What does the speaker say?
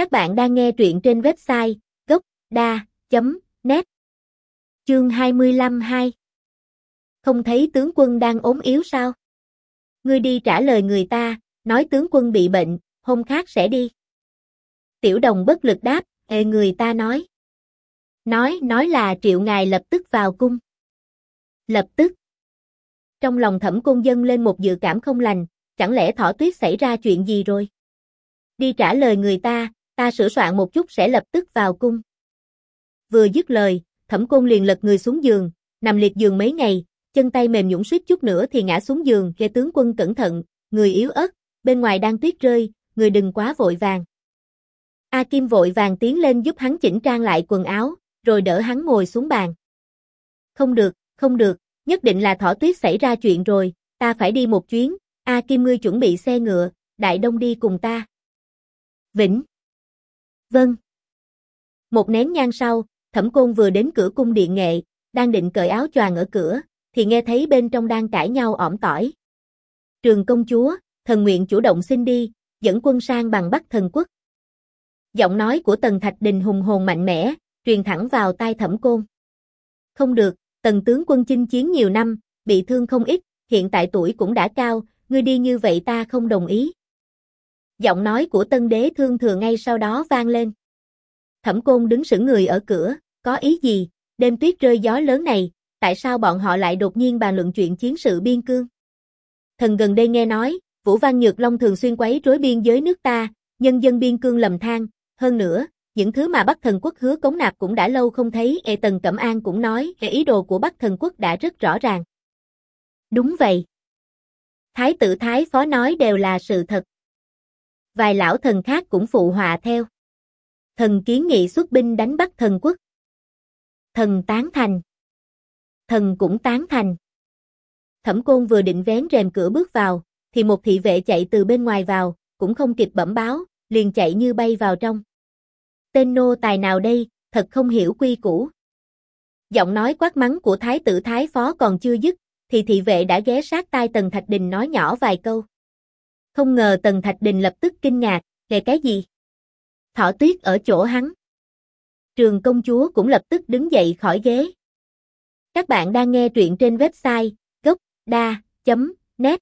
Các bạn đang nghe truyện trên website gốc.da.net Chương 25-2 Không thấy tướng quân đang ốm yếu sao? Ngươi đi trả lời người ta, nói tướng quân bị bệnh, hôm khác sẽ đi. Tiểu đồng bất lực đáp, ê người ta nói. Nói, nói là triệu ngài lập tức vào cung. Lập tức. Trong lòng thẩm cung dân lên một dự cảm không lành, chẳng lẽ thỏ tuyết xảy ra chuyện gì rồi? Đi trả lời người ta, ta sửa soạn một chút sẽ lập tức vào cung. Vừa dứt lời, thẩm cung liền lật người xuống giường, nằm liệt giường mấy ngày, chân tay mềm nhũn suýt chút nữa thì ngã xuống giường, kêu tướng quân cẩn thận, người yếu ớt, bên ngoài đang tuyết rơi, người đừng quá vội vàng. A Kim vội vàng tiến lên giúp hắn chỉnh trang lại quần áo, rồi đỡ hắn ngồi xuống bàn. Không được, không được, nhất định là thỏ tuyết xảy ra chuyện rồi, ta phải đi một chuyến, A Kim ngươi chuẩn bị xe ngựa, Đại Đông đi cùng ta. Vĩnh. Vâng. Một nén nhang sau, Thẩm Côn vừa đến cửa cung điện nghệ, đang định cởi áo choàng ở cửa, thì nghe thấy bên trong đang cãi nhau ỏm tỏi. Trường công chúa, thần nguyện chủ động xin đi, dẫn quân sang bằng Bắc thần quốc. Giọng nói của Tần Thạch Đình hùng hồn mạnh mẽ, truyền thẳng vào tai Thẩm Côn. Không được, Tần tướng quân chinh chiến nhiều năm, bị thương không ít, hiện tại tuổi cũng đã cao, ngươi đi như vậy ta không đồng ý. Giọng nói của tân đế thương thừa ngay sau đó vang lên. Thẩm côn đứng sững người ở cửa, có ý gì, đêm tuyết rơi gió lớn này, tại sao bọn họ lại đột nhiên bàn luận chuyện chiến sự biên cương? Thần gần đây nghe nói, Vũ Văn Nhược Long thường xuyên quấy rối biên giới nước ta, nhân dân biên cương lầm than, hơn nữa, những thứ mà Bắc Thần Quốc hứa cống nạp cũng đã lâu không thấy, Ê Tần Cẩm An cũng nói, ý đồ của Bắc Thần Quốc đã rất rõ ràng. Đúng vậy. Thái tử Thái Phó nói đều là sự thật. Vài lão thần khác cũng phụ họa theo. Thần kiến nghị xuất binh đánh bắt Thần Quốc. Thần tán thành. Thần cũng tán thành. Thẩm Côn vừa định vén rèm cửa bước vào, thì một thị vệ chạy từ bên ngoài vào, cũng không kịp bẩm báo, liền chạy như bay vào trong. Tên nô tài nào đây, thật không hiểu quy củ. Giọng nói quát mắng của thái tử thái phó còn chưa dứt, thì thị vệ đã ghé sát tai Tần Thạch Đình nói nhỏ vài câu. Không ngờ Tần Thạch Đình lập tức kinh ngạc, kể cái gì? Thỏ tuyết ở chỗ hắn. Trường công chúa cũng lập tức đứng dậy khỏi ghế. Các bạn đang nghe truyện trên website gocda.net